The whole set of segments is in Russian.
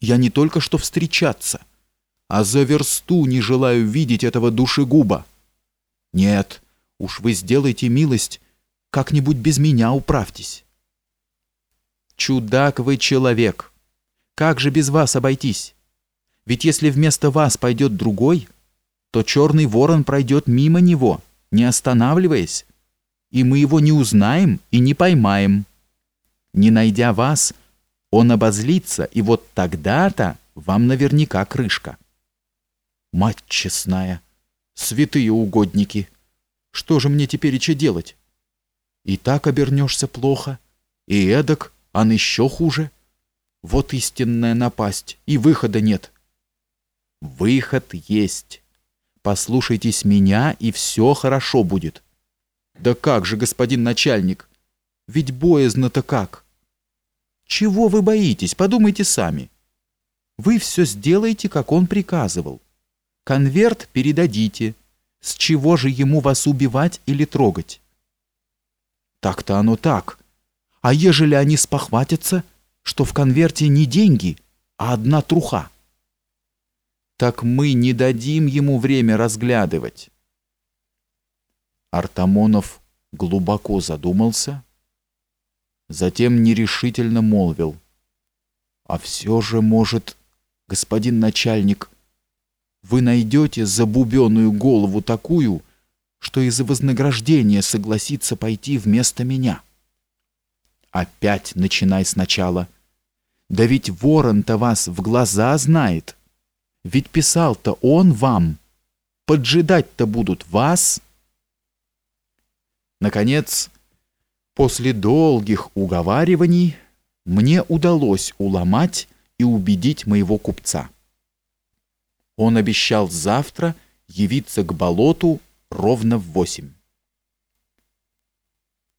Я не только что встречаться, а за версту не желаю видеть этого душегуба. Нет, уж вы сделайте милость, как-нибудь без меня управьтесь. Чудак вы человек. Как же без вас обойтись? Ведь если вместо вас пойдет другой, то черный ворон пройдет мимо него, не останавливаясь, и мы его не узнаем и не поймаем. Не найдя вас, он обозлится, и вот тогда-то вам наверняка крышка. Мать честная, святые угодники, что же мне теперь еще делать? И так обернешься плохо, и эдак, ан еще хуже. Вот истинная напасть, и выхода нет. Выход есть. Послушайтесь меня, и все хорошо будет. Да как же, господин начальник, ведь боязно-то как. Чего вы боитесь, подумайте сами. Вы все сделаете, как он приказывал. Конверт передадите. С чего же ему вас убивать или трогать? Так-то оно так. А ежели они спохватятся, что в конверте не деньги, а одна труха? Так мы не дадим ему время разглядывать. Артамонов глубоко задумался, затем нерешительно молвил. А все же, может, господин начальник, вы найдете забубенную голову такую, что из-за вознаграждения согласится пойти вместо меня. Опять начинай сначала. Да ведь ворон-то вас в глаза знает. Ведь писал-то он вам. Поджидать-то будут вас. Наконец, после долгих уговариваний, мне удалось уломать и убедить моего купца. Он обещал завтра явиться к болоту ровно в восемь.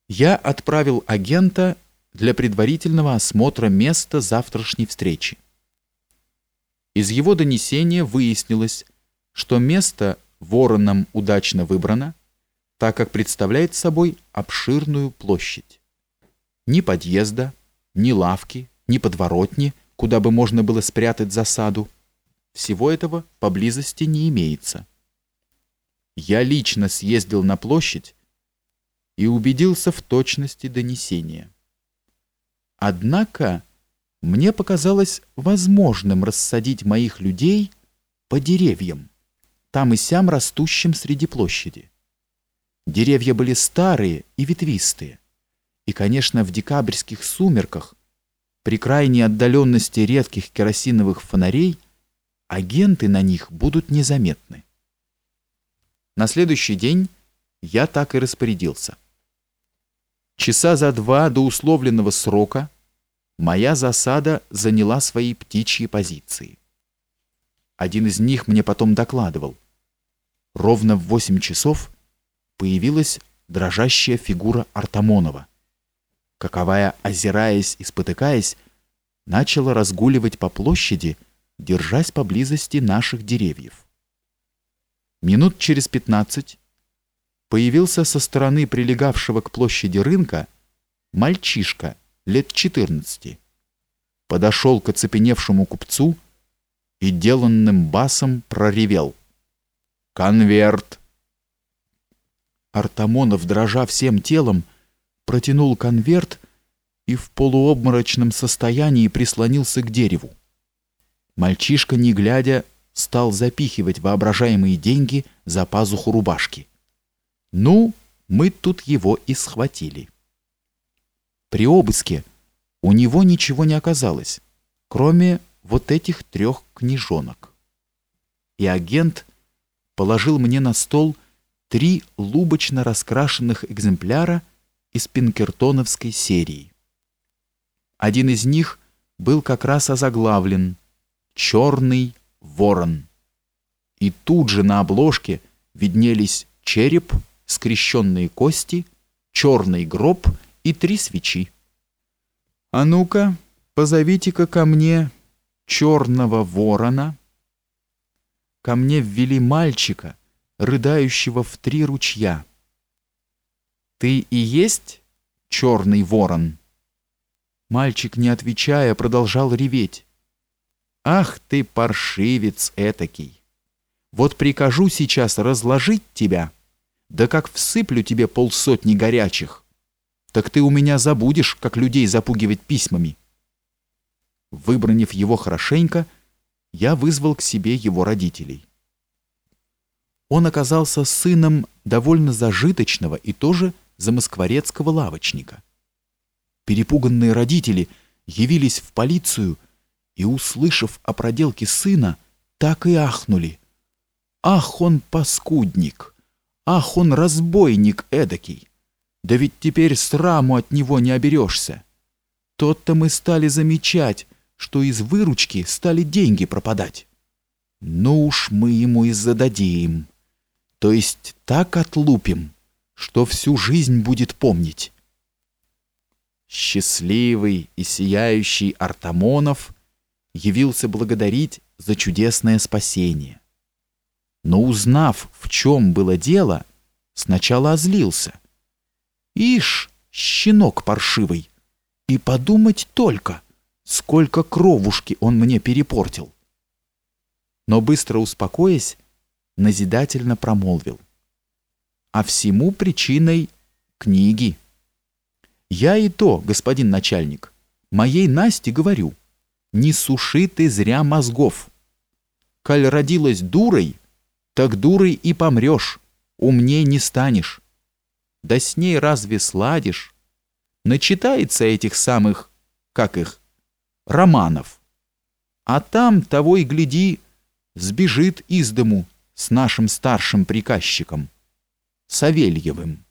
Я отправил агента для предварительного осмотра места завтрашней встречи. Из его донесения выяснилось, что место вороном удачно выбрано, так как представляет собой обширную площадь. Ни подъезда, ни лавки, ни подворотни, куда бы можно было спрятать засаду, всего этого поблизости не имеется. Я лично съездил на площадь и убедился в точности донесения. Однако мне показалось возможным рассадить моих людей по деревьям, там и сям растущим среди площади. Деревья были старые и ветвистые, и, конечно, в декабрьских сумерках, при крайней отдаленности редких керосиновых фонарей, агенты на них будут незаметны. На следующий день я так и распорядился. Часа за два до условленного срока моя засада заняла свои птичьи позиции. Один из них мне потом докладывал. Ровно в восемь часов появилась дрожащая фигура Артамонова, каковая, озираясь и спотыкаясь, начала разгуливать по площади, держась поблизости наших деревьев. Минут через пятнадцать появился со стороны прилегавшего к площади рынка мальчишка лет четырнадцати, подошел к оцепеневшему купцу и деланным басом проревел «Конверт!». Артамонов, дрожа всем телом, протянул конверт и в полуобморочном состоянии прислонился к дереву. Мальчишка, не глядя, стал запихивать воображаемые деньги за пазуху рубашки. Ну, мы тут его и схватили. При обыске у него ничего не оказалось, кроме вот этих трех книжонок. И агент положил мне на стол три лубочно раскрашенных экземпляра из пинкертоновской серии. Один из них был как раз озаглавлен черный ворон. И тут же на обложке виднелись череп, скрещенные кости, черный гроб и три свечи. А ну-ка, позовите-ка ко мне черного ворона. Ко мне ввели мальчика, рыдающего в три ручья. Ты и есть черный ворон? Мальчик, не отвечая, продолжал реветь. Ах ты, паршивец этакий! Вот прикажу сейчас разложить тебя, да как всыплю тебе полсотни горячих, так ты у меня забудешь, как людей запугивать письмами. Выбранив его хорошенько, я вызвал к себе его родителей. Он оказался сыном довольно зажиточного и тоже замоскворецкого лавочника. Перепуганные родители явились в полицию и, услышав о проделке сына, так и ахнули. «Ах, он паскудник! Ах, он разбойник эдакий! Да ведь теперь сраму от него не оберешься! Тот-то мы стали замечать, что из выручки стали деньги пропадать. Ну уж мы ему и зададим, то есть так отлупим, что всю жизнь будет помнить». Счастливый и сияющий Артамонов явился благодарить за чудесное спасение. Но узнав, в чем было дело, сначала озлился. Ишь, щенок паршивый, и подумать только, сколько кровушки он мне перепортил. Но быстро успокоясь, назидательно промолвил. А всему причиной книги. Я и то, господин начальник, моей Насте говорю, не суши ты зря мозгов. Коль родилась дурой, так дурой и помрешь, умней не станешь. Да с ней разве сладишь? Начитается этих самых, как их, романов. А там, того и гляди, сбежит из дому с нашим старшим приказчиком, Савельевым.